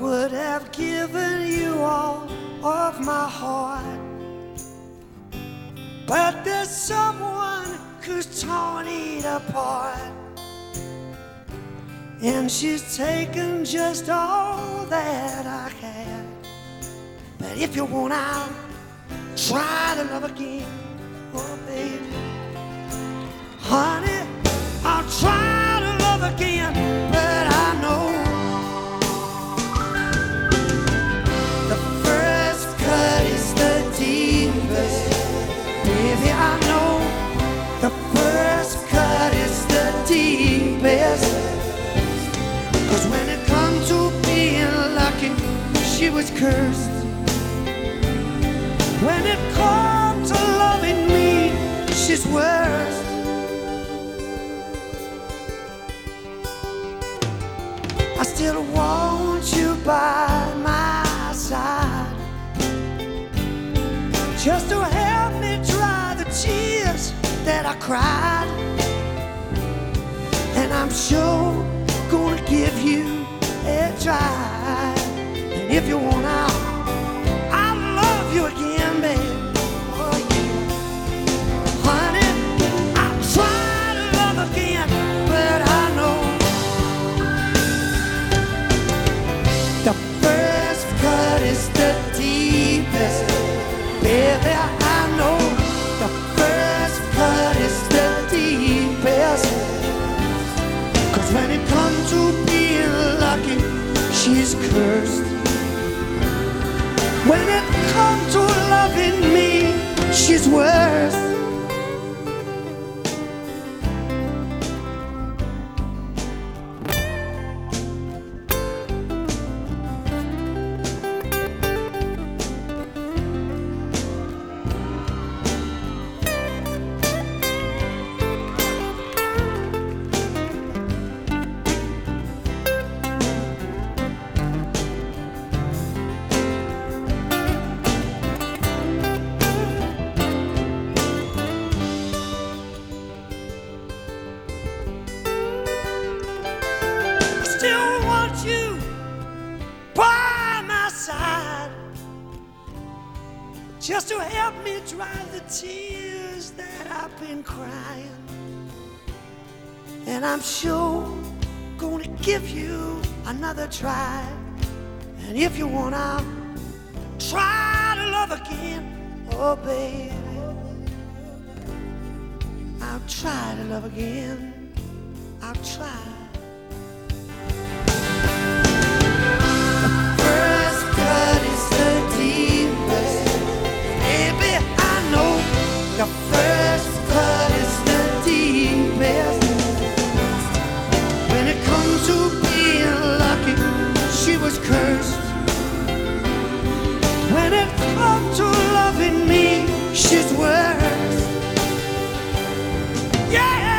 would have given you all of my heart. But there's someone who's torn it apart. And she's taken just all that I had. But if you want out, try to love again. Oh, baby. Honey. Was cursed. When it comes to loving me, she's worse. I still want you by my side. Just to help me dry the tears that I cried. And I'm sure gonna give you a try. If you want out, I'll love you again, babe. Oh, yeah. Honey, I'll try to love again, but I know the first cut is the deepest. Baby, I know the first cut is the deepest. Cause when it comes to being lucky, she's cursed. When it comes to loving me, she's worse. Just to help me dry the tears that I've been crying. And I'm sure gonna give you another try. And if you I'll try to love again. Oh, baby. I'll try to love again. I'll try. to loving me, she's worth. Yeah.